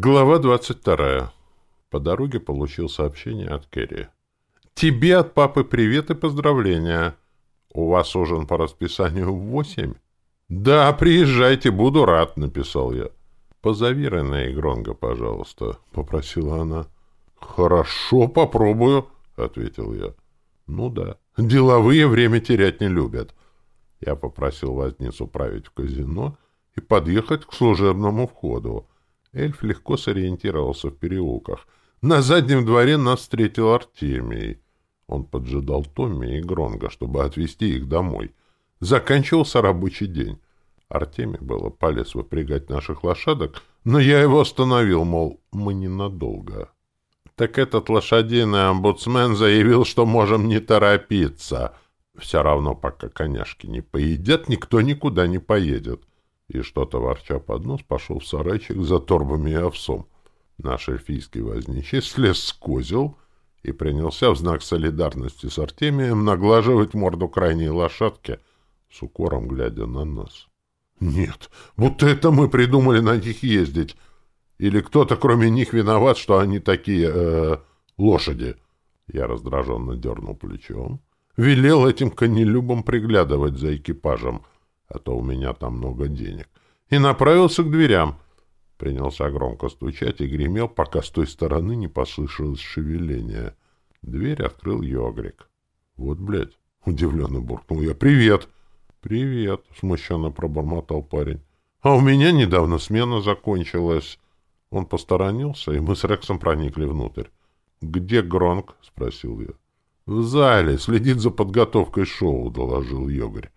Глава 22. По дороге получил сообщение от Керри. «Тебе от папы привет и поздравления. У вас ужин по расписанию в восемь?» «Да, приезжайте, буду рад», — написал я. «Позови Рене и Гронго, пожалуйста», — попросила она. «Хорошо, попробую», — ответил я. «Ну да, деловые время терять не любят». Я попросил возницу править в казино и подъехать к служебному входу. Эльф легко сориентировался в переулках. На заднем дворе нас встретил Артемий. Он поджидал Томми и Гронга, чтобы отвезти их домой. Заканчивался рабочий день. Артемий было палец выпрягать наших лошадок, но я его остановил, мол, мы ненадолго. Так этот лошадиный омбудсмен заявил, что можем не торопиться. Все равно, пока коняшки не поедят, никто никуда не поедет и что товарча под нос пошел в сарайчик за торбами и овсом. Наш эльфийский возничий слез с козел и принялся в знак солидарности с Артемием наглаживать морду крайней лошадки, с укором глядя на нас. «Нет, будто это мы придумали на них ездить. Или кто-то, кроме них, виноват, что они такие... Э, лошади!» Я раздраженно дернул плечом. Велел этим конелюбам приглядывать за экипажем — а то у меня там много денег, и направился к дверям. Принялся громко стучать и гремел, пока с той стороны не послышалось шевеление. Дверь открыл Йогрик. «Вот, блядь!» — удивленно буркнул я. «Привет!» «Привет!» — смущенно пробормотал парень. «А у меня недавно смена закончилась». Он посторонился, и мы с Рексом проникли внутрь. «Где Гронк?» — спросил я. «В зале. Следит за подготовкой шоу», — доложил Йогрик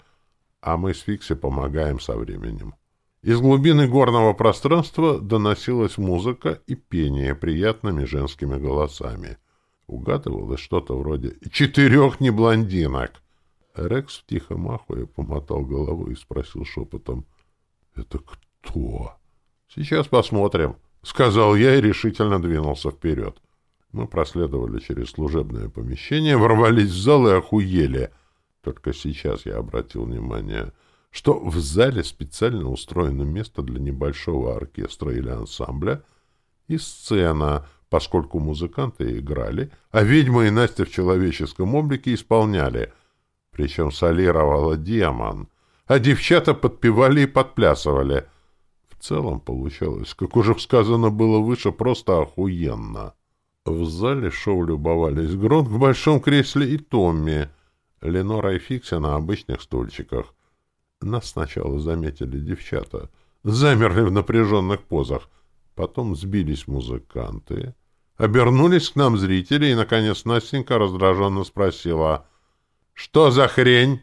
а мы с Фикси помогаем со временем. Из глубины горного пространства доносилась музыка и пение приятными женскими голосами. Угадывалось что-то вроде «четырех не блондинок». Рекс в тихом ахуе помотал голову и спросил шепотом «Это кто?» «Сейчас посмотрим», — сказал я и решительно двинулся вперед. Мы проследовали через служебное помещение, ворвались в зал и охуели — только сейчас я обратил внимание, что в зале специально устроено место для небольшого оркестра или ансамбля и сцена, поскольку музыканты играли, а ведьма и Настя в человеческом облике исполняли. Причем солировала демон, а девчата подпевали и подплясывали. В целом получалось, как уже сказано было выше, просто охуенно. В зале шоу любовались Грон в большом кресле и Томми — Ленора и Фикси на обычных стульчиках. Нас сначала заметили девчата. Замерли в напряженных позах. Потом сбились музыканты. Обернулись к нам зрители, и, наконец, Настенька раздраженно спросила. «Что за хрень?»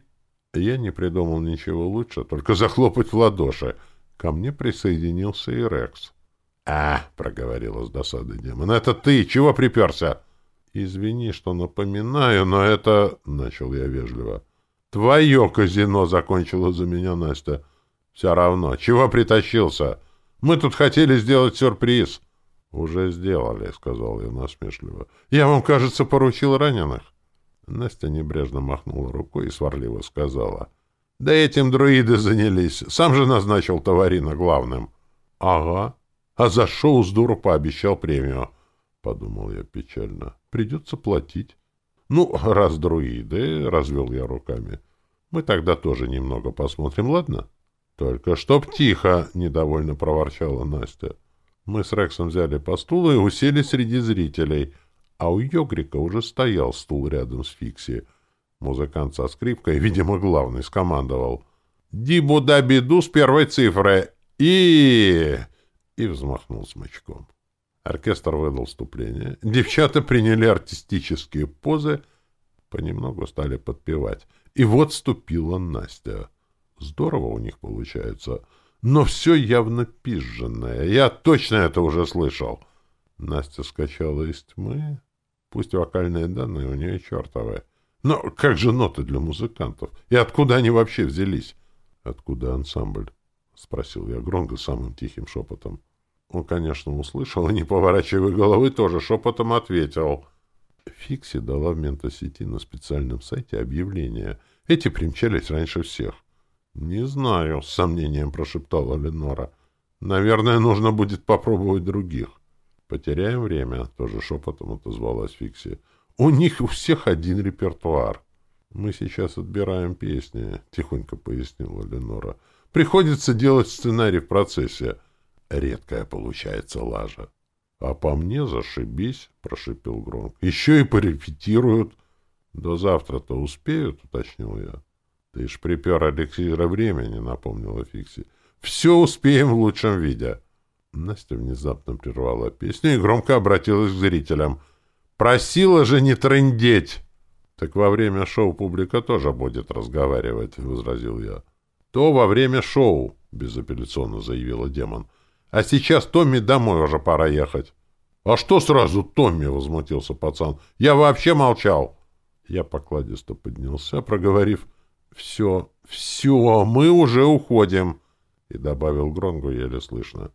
Я не придумал ничего лучше, только захлопать в ладоши. Ко мне присоединился и Рекс. «А!» — проговорила с досадой демон. «Это ты! Чего приперся?» Извини, что напоминаю, но это...» — начал я вежливо. «Твое казино!» — закончила за меня Настя. «Все равно. Чего притащился? Мы тут хотели сделать сюрприз». «Уже сделали», — сказал я насмешливо. «Я вам, кажется, поручил раненых». Настя небрежно махнула рукой и сварливо сказала. «Да этим друиды занялись. Сам же назначил товарина главным». «Ага. А за шоу с дуру пообещал премию». — подумал я печально. — Придется платить. — Ну, раз друиды, — развел я руками, — мы тогда тоже немного посмотрим, ладно? — Только чтоб тихо, — недовольно проворчала Настя. Мы с Рексом взяли по стулу и усели среди зрителей, а у Йогрика уже стоял стул рядом с Фикси. Музыкант со скрипкой, видимо, главный, скомандовал. «Дибу да беду с первой цифры!» и... и взмахнул смычком. Оркестр выдал вступление. Девчата приняли артистические позы, понемногу стали подпевать. И вот вступила Настя. Здорово у них получается. Но все явно пизженное. Я точно это уже слышал. Настя скачала из тьмы. Пусть вокальные данные у нее чертовы. Но как же ноты для музыкантов? И откуда они вообще взялись? — Откуда ансамбль? — спросил я громко, самым тихим шепотом. Он, конечно, услышал и не поворачивая головы тоже шепотом ответил. Фикси дала в ментосети на специальном сайте объявление. Эти примчались раньше всех. «Не знаю», — с сомнением прошептала Ленора. «Наверное, нужно будет попробовать других». «Потеряем время», — тоже шепотом отозвалась Фикси. «У них у всех один репертуар». «Мы сейчас отбираем песни», — тихонько пояснила Ленора. «Приходится делать сценарий в процессе». Редкая получается лажа. А по мне зашибись, прошипел гром. Еще и порепетируют. До завтра-то успеют, уточнил я. Ты ж припер Алексея времени, напомнила Фикси. Все успеем в лучшем виде. Настя внезапно прервала песню и громко обратилась к зрителям. «Просила же не трындеть!» «Так во время шоу публика тоже будет разговаривать», — возразил я. «То во время шоу», — безапелляционно заявила демон. А сейчас Томми домой уже пора ехать. «А что сразу Томми?» — возмутился пацан. «Я вообще молчал!» Я покладисто поднялся, проговорив «Все, все, мы уже уходим!» И добавил Гронгу еле слышно.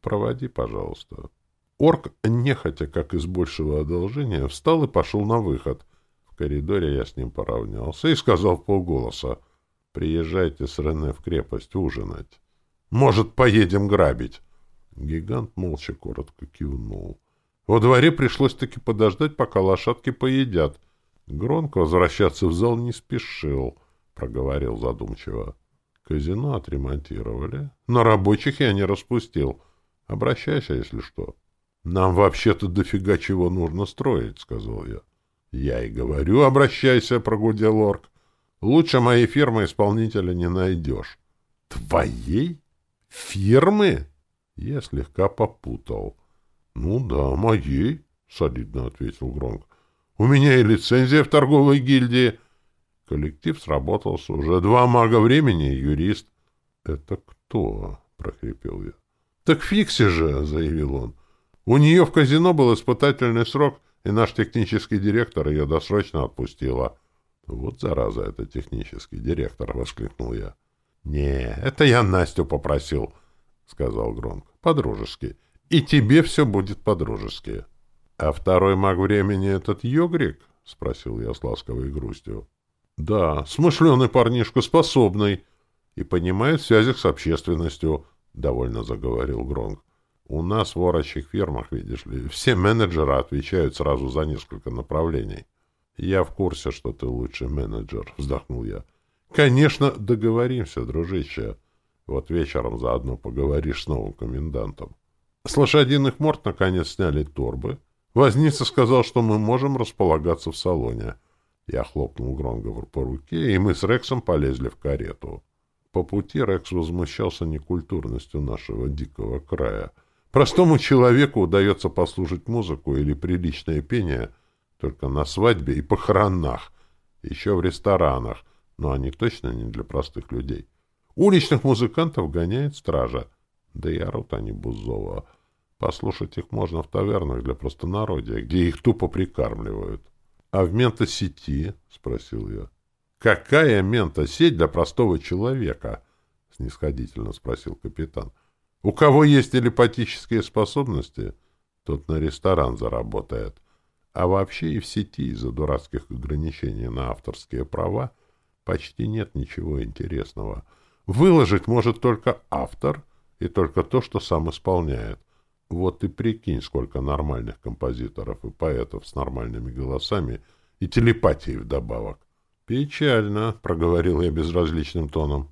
«Проводи, пожалуйста». Орк, нехотя, как из большего одолжения, встал и пошел на выход. В коридоре я с ним поравнялся и сказал в полголоса «Приезжайте с Рене в крепость ужинать. Может, поедем грабить?» Гигант молча коротко кивнул. Во дворе пришлось таки подождать, пока лошадки поедят. Громко возвращаться в зал не спешил, — проговорил задумчиво. Казино отремонтировали, но рабочих я не распустил. Обращайся, если что. — Нам вообще-то дофига чего нужно строить, — сказал я. — Я и говорю, обращайся, — прогудел орк. — Лучше моей фирмы исполнителя не найдешь. — Твоей? Фирмы? Я слегка попутал. «Ну да, моей. — солидно ответил Гронк. «У меня и лицензия в торговой гильдии». Коллектив сработался. Уже два мага времени и юрист. «Это кто?» — прохрипел я. «Так Фикси же!» — заявил он. «У нее в казино был испытательный срок, и наш технический директор ее досрочно отпустила». «Вот зараза, это технический директор!» — воскликнул я. «Не, это я Настю попросил», — сказал Гронк по-дружески. И тебе все будет по-дружески. — А второй маг времени этот йогрик? — спросил я с ласковой грустью. — Да, смышленый парнишка, способный и понимает в связях с общественностью, — довольно заговорил Гронг. — У нас в орочих фирмах, видишь ли, все менеджеры отвечают сразу за несколько направлений. — Я в курсе, что ты лучший менеджер, — вздохнул я. — Конечно, договоримся, дружище. — вот вечером заодно поговоришь с новым комендантом. С лошадиных морд наконец сняли торбы. Возница сказал, что мы можем располагаться в салоне. Я хлопнул Гронговор по руке, и мы с Рексом полезли в карету. По пути Рекс возмущался некультурностью нашего дикого края. Простому человеку удается послушать музыку или приличное пение только на свадьбе и похоронах, еще в ресторанах, но они точно не для простых людей уличных музыкантов гоняет стража. Да и орут они бузово. Послушать их можно в тавернах для простонародия, где их тупо прикармливают. — А в ментосети? — спросил я. — Какая ментосеть для простого человека? — снисходительно спросил капитан. — У кого есть телепатические способности, тот на ресторан заработает. А вообще и в сети из-за дурацких ограничений на авторские права почти нет ничего интересного — Выложить может только автор и только то, что сам исполняет. Вот ты прикинь, сколько нормальных композиторов и поэтов с нормальными голосами и телепатией вдобавок. «Печально», — проговорил я безразличным тоном.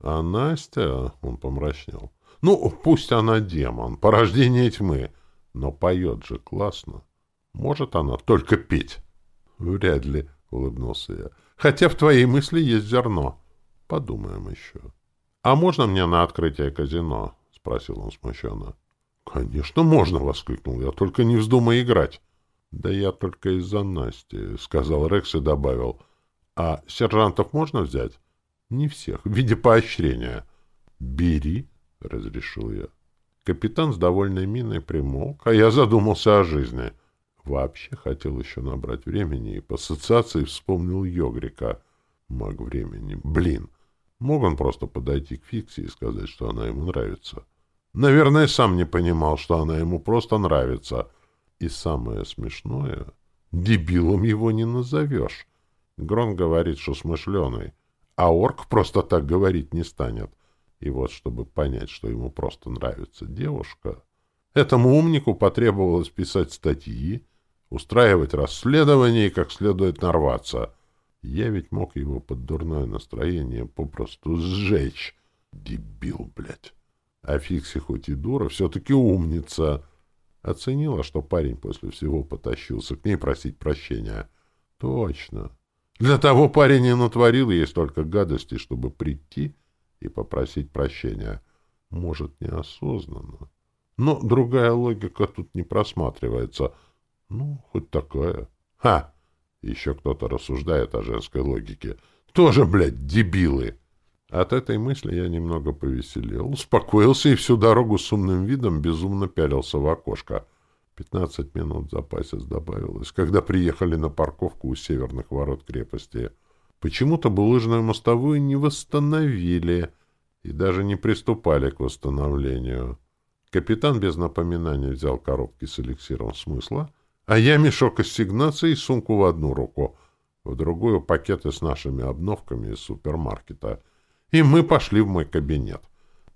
«А Настя?» — он помрачнел. «Ну, пусть она демон, порождение тьмы, но поет же классно. Может она только петь?» «Вряд ли», — улыбнулся я. «Хотя в твоей мысли есть зерно. Подумаем еще». «А можно мне на открытие казино?» — спросил он смущенно. «Конечно можно!» — воскликнул я. «Только не вздумай играть!» «Да я только из-за Насти», — сказал Рекс и добавил. «А сержантов можно взять?» «Не всех, в виде поощрения». «Бери», — разрешил я. Капитан с довольной миной примолк, а я задумался о жизни. Вообще хотел еще набрать времени, и по ассоциации вспомнил Йогрика. Маг времени. Блин! Мог он просто подойти к Фикси и сказать, что она ему нравится. Наверное, сам не понимал, что она ему просто нравится. И самое смешное, дебилом его не назовешь. Грон говорит, что смышленый, а орк просто так говорить не станет. И вот, чтобы понять, что ему просто нравится девушка, этому умнику потребовалось писать статьи, устраивать расследование и как следует нарваться — я ведь мог его под дурное настроение попросту сжечь. Дебил, блядь. А Фикси хоть и дура, все-таки умница. Оценила, что парень после всего потащился к ней просить прощения. Точно. Для того парень и натворил ей столько гадостей, чтобы прийти и попросить прощения. Может, неосознанно. Но другая логика тут не просматривается. Ну, хоть такая. Ха! Еще кто-то рассуждает о женской логике. Тоже, блядь, дебилы! От этой мысли я немного повеселел, успокоился и всю дорогу с умным видом безумно пялился в окошко. Пятнадцать минут запасец добавилось, когда приехали на парковку у северных ворот крепости. Почему-то булыжную мостовую не восстановили и даже не приступали к восстановлению. Капитан без напоминаний взял коробки с эликсиром смысла — а я мешок ассигнаций и сумку в одну руку, в другую пакеты с нашими обновками из супермаркета. И мы пошли в мой кабинет.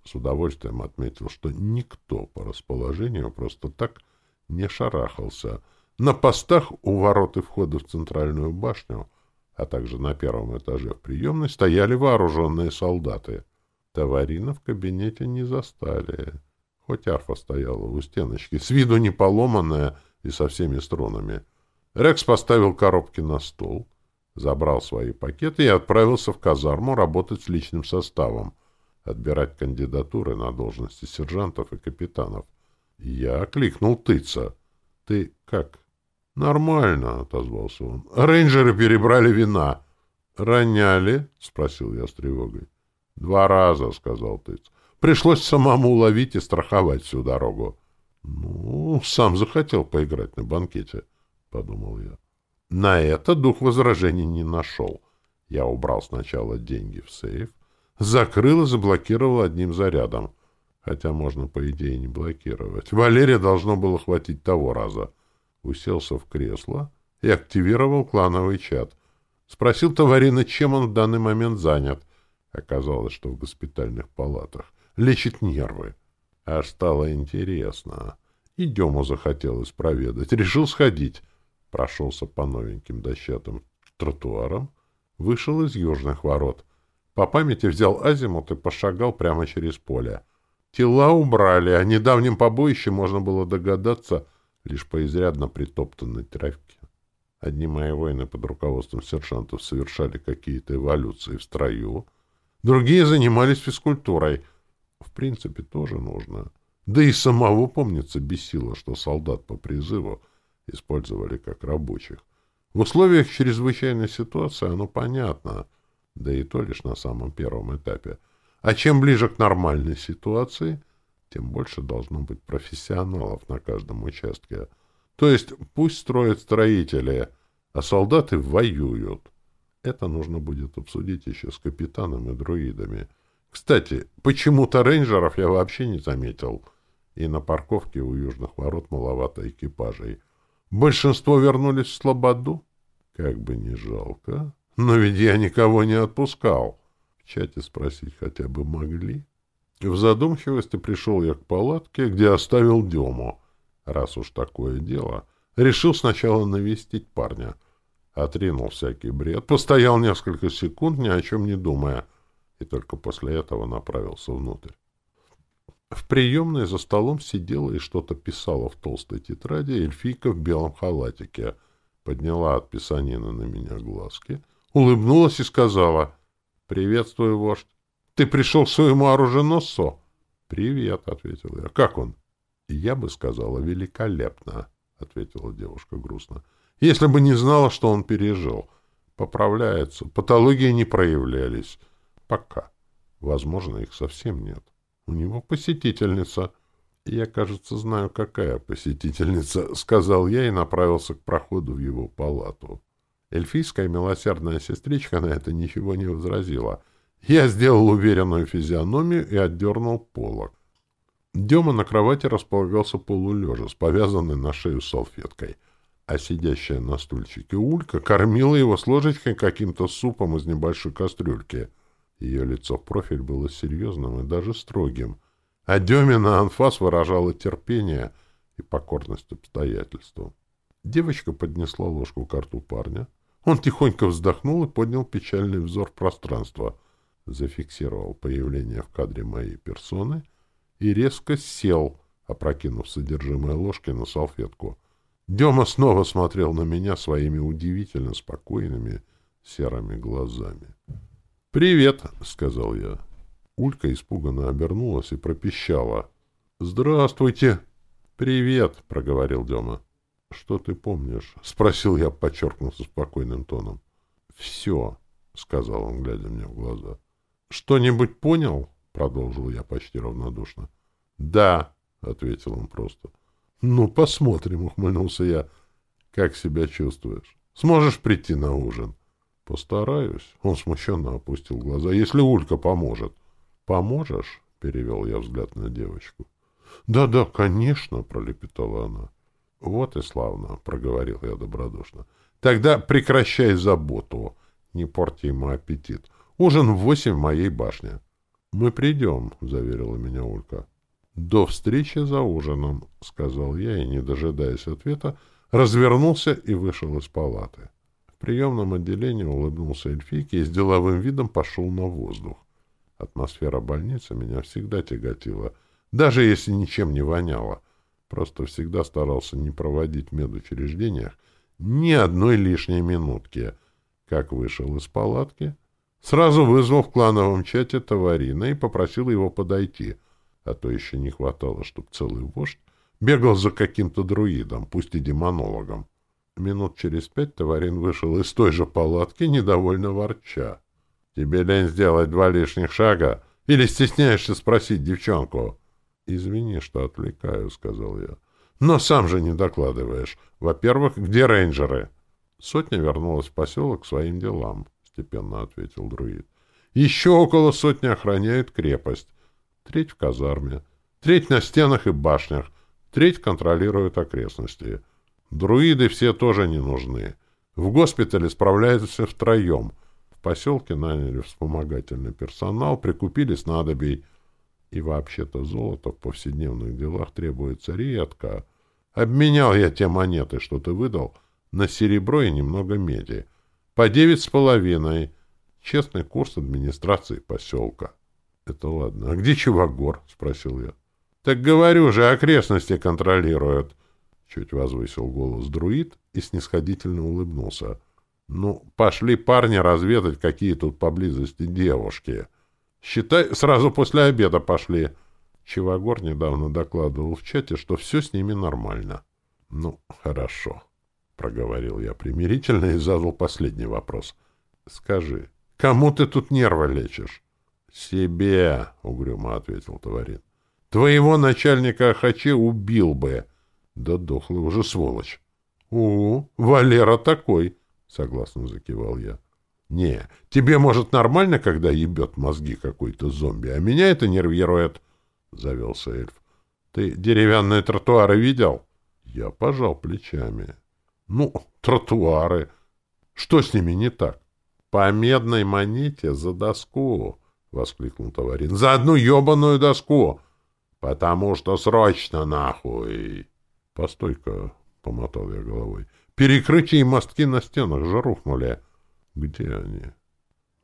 С удовольствием отметил, что никто по расположению просто так не шарахался. На постах у ворот и входа в центральную башню, а также на первом этаже в приемной, стояли вооруженные солдаты. Товарина в кабинете не застали. Хоть арфа стояла у стеночки, с виду не поломанная, и со всеми струнами. Рекс поставил коробки на стол, забрал свои пакеты и отправился в казарму работать с личным составом, отбирать кандидатуры на должности сержантов и капитанов. Я кликнул тыца. «Ты как?» «Нормально», — отозвался он. «Рейнджеры перебрали вина». «Роняли?» — спросил я с тревогой. «Два раза», — сказал тыц. «Пришлось самому ловить и страховать всю дорогу». Ну, сам захотел поиграть на банкете, — подумал я. На это дух возражений не нашел. Я убрал сначала деньги в сейф, закрыл и заблокировал одним зарядом. Хотя можно, по идее, не блокировать. Валерия должно было хватить того раза. Уселся в кресло и активировал клановый чат. Спросил товарина, чем он в данный момент занят. Оказалось, что в госпитальных палатах. Лечит нервы. А стало интересно. И Дему захотелось проведать. Решил сходить. Прошелся по новеньким дощатым тротуарам, вышел из южных ворот. По памяти взял азимут и пошагал прямо через поле. Тела убрали, а недавним побоище можно было догадаться лишь по изрядно притоптанной травке. Одни мои воины под руководством сержантов совершали какие-то эволюции в строю, другие занимались физкультурой — в принципе, тоже нужно. Да и самого, помнится, бесило, что солдат по призыву использовали как рабочих. В условиях чрезвычайной ситуации оно понятно, да и то лишь на самом первом этапе. А чем ближе к нормальной ситуации, тем больше должно быть профессионалов на каждом участке. То есть пусть строят строители, а солдаты воюют. Это нужно будет обсудить еще с капитанами-друидами — кстати, почему-то рейнджеров я вообще не заметил. И на парковке у южных ворот маловато экипажей. Большинство вернулись в Слободу. Как бы не жалко. Но ведь я никого не отпускал. В чате спросить хотя бы могли. В задумчивости пришел я к палатке, где оставил Дему. Раз уж такое дело, решил сначала навестить парня. Отринул всякий бред, постоял несколько секунд, ни о чем не думая — и только после этого направился внутрь. В приемной за столом сидела и что-то писала в толстой тетради эльфийка в белом халатике, подняла от писанина на меня глазки, улыбнулась и сказала «Приветствую, вождь! Ты пришел к своему оруженосцу?» «Привет», — ответил я. «Как он?» «Я бы сказала, великолепно», — ответила девушка грустно. «Если бы не знала, что он пережил. Поправляется. Патологии не проявлялись пока. Возможно, их совсем нет. У него посетительница. Я, кажется, знаю, какая посетительница, — сказал я и направился к проходу в его палату. Эльфийская милосердная сестричка на это ничего не возразила. Я сделал уверенную физиономию и отдернул полок. Дема на кровати располагался полулежа с повязанной на шею салфеткой, а сидящая на стульчике Улька кормила его с ложечкой каким-то супом из небольшой кастрюльки — ее лицо в профиль было серьезным и даже строгим, а Демина анфас выражала терпение и покорность обстоятельствам. Девочка поднесла ложку к рту парня. Он тихонько вздохнул и поднял печальный взор в пространство, зафиксировал появление в кадре моей персоны и резко сел, опрокинув содержимое ложки на салфетку. Дема снова смотрел на меня своими удивительно спокойными серыми глазами. «Привет», — сказал я. Улька испуганно обернулась и пропищала. «Здравствуйте!» «Привет!» — проговорил Дема. «Что ты помнишь?» — спросил я, подчеркнуто спокойным тоном. «Все!» — сказал он, глядя мне в глаза. «Что-нибудь понял?» — продолжил я почти равнодушно. «Да!» — ответил он просто. «Ну, посмотрим!» — ухмыльнулся я. «Как себя чувствуешь? Сможешь прийти на ужин?» Постараюсь. Он смущенно опустил глаза. Если Улька поможет. Поможешь? Перевел я взгляд на девочку. Да-да, конечно, пролепетала она. Вот и славно, проговорил я добродушно. Тогда прекращай заботу. Не порти ему аппетит. Ужин в восемь в моей башне. Мы придем, заверила меня Улька. «До встречи за ужином», — сказал я и, не дожидаясь ответа, развернулся и вышел из палаты приемном отделении улыбнулся эльфийке и с деловым видом пошел на воздух. Атмосфера больницы меня всегда тяготила, даже если ничем не воняло. Просто всегда старался не проводить в медучреждениях ни одной лишней минутки. Как вышел из палатки, сразу вызвал в клановом чате товарина и попросил его подойти, а то еще не хватало, чтобы целый вождь бегал за каким-то друидом, пусть и демонологом. Минут через пять Товарин вышел из той же палатки, недовольно ворча. «Тебе лень сделать два лишних шага? Или стесняешься спросить девчонку?» «Извини, что отвлекаю», — сказал я. «Но сам же не докладываешь. Во-первых, где рейнджеры?» «Сотня вернулась в поселок к своим делам», — степенно ответил друид. «Еще около сотни охраняют крепость. Треть в казарме, треть на стенах и башнях, треть контролирует окрестности». Друиды все тоже не нужны. В госпитале справляются втроем. В поселке наняли вспомогательный персонал, прикупили снадобий. И вообще-то золото в повседневных делах требуется редко. Обменял я те монеты, что ты выдал, на серебро и немного меди. По девять с половиной. Честный курс администрации поселка. — Это ладно. — А где Чувагор? — спросил я. — Так говорю же, окрестности контролируют. — Чуть возвысил голос друид и снисходительно улыбнулся. «Ну, пошли парни разведать, какие тут поблизости девушки. Считай, сразу после обеда пошли». Чивагор недавно докладывал в чате, что все с ними нормально. «Ну, хорошо», — проговорил я примирительно и задал последний вопрос. «Скажи, кому ты тут нервы лечишь?» «Себе», — угрюмо ответил товарин. «Твоего начальника Ахаче убил бы». Да дохлый уже сволочь. «У, Валера такой!» — согласно закивал я. «Не, тебе, может, нормально, когда ебет мозги какой-то зомби, а меня это нервирует!» — завелся эльф. «Ты деревянные тротуары видел?» Я пожал плечами. «Ну, тротуары! Что с ними не так?» «По медной монете за доску!» — воскликнул товарин. «За одну ебаную доску! Потому что срочно нахуй!» Постой-ка, — помотал я головой, — перекрытие и мостки на стенах же рухнули. Где они?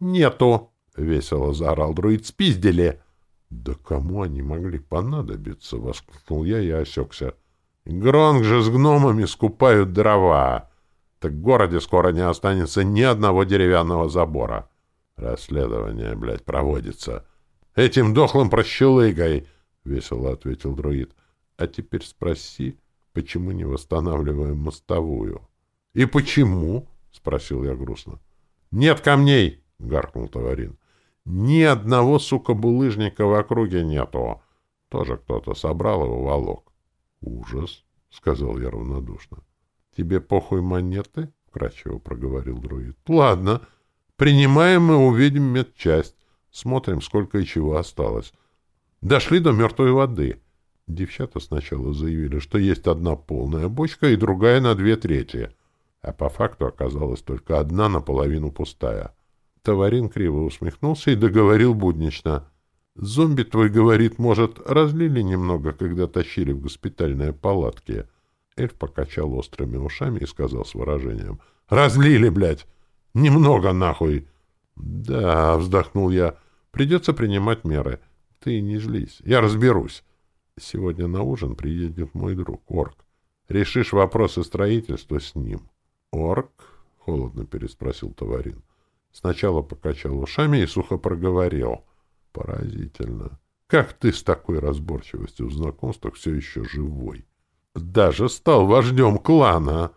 Нету, — весело заорал друид, — спиздили. Да кому они могли понадобиться? — воскликнул я и осекся. Гронг же с гномами скупают дрова. Так в городе скоро не останется ни одного деревянного забора. Расследование, блядь, проводится. Этим дохлым прощелыгой, — весело ответил друид. А теперь спроси, почему не восстанавливаем мостовую? — И почему? — спросил я грустно. — Нет камней! — гаркнул Товарин. — Ни одного, сука, булыжника в округе нету. Тоже кто-то собрал его волок. — Ужас! — сказал я равнодушно. — Тебе похуй монеты? — вкрадчиво проговорил друид. — Ладно. Принимаем и увидим медчасть. Смотрим, сколько и чего осталось. Дошли до мертвой воды. — Девчата сначала заявили, что есть одна полная бочка и другая на две трети, а по факту оказалась только одна наполовину пустая. Товарин криво усмехнулся и договорил буднично. «Зомби твой, говорит, может, разлили немного, когда тащили в госпитальные палатки?» Эльф покачал острыми ушами и сказал с выражением. «Разлили, блядь! Немного, нахуй!» «Да», — вздохнул я, — «придется принимать меры. Ты не злись, я разберусь». Сегодня на ужин приедет мой друг, Орк. Решишь вопросы строительства с ним. Орк? — холодно переспросил Товарин. Сначала покачал ушами и сухо проговорил. Поразительно. Как ты с такой разборчивостью в знакомствах все еще живой? Даже стал вождем клана!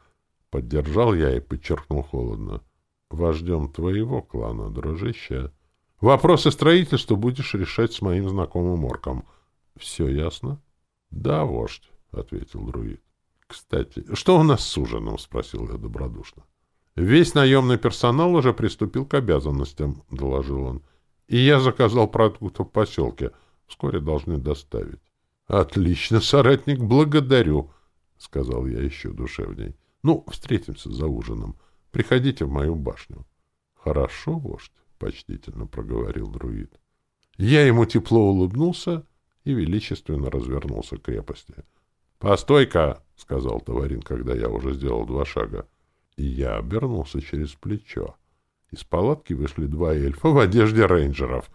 Поддержал я и подчеркнул холодно. Вождем твоего клана, дружище. Вопросы строительства будешь решать с моим знакомым орком — все ясно да вождь ответил друид кстати что у нас с ужином спросил я добродушно весь наемный персонал уже приступил к обязанностям доложил он и я заказал продукты в поселке вскоре должны доставить отлично соратник благодарю — сказал я еще душевней. — Ну, встретимся за ужином. Приходите в мою башню. — Хорошо, вождь, — почтительно проговорил друид. Я ему тепло улыбнулся и величественно развернулся к крепости. «Постой-ка!» — сказал Товарин, когда я уже сделал два шага. И я обернулся через плечо. Из палатки вышли два эльфа в одежде рейнджеров.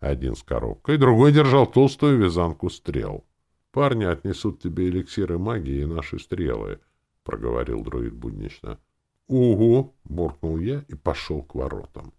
Один с коробкой, другой держал толстую вязанку стрел. «Парни отнесут тебе эликсиры магии и наши стрелы», — проговорил друид буднично. «Угу!» — буркнул я и пошел к воротам.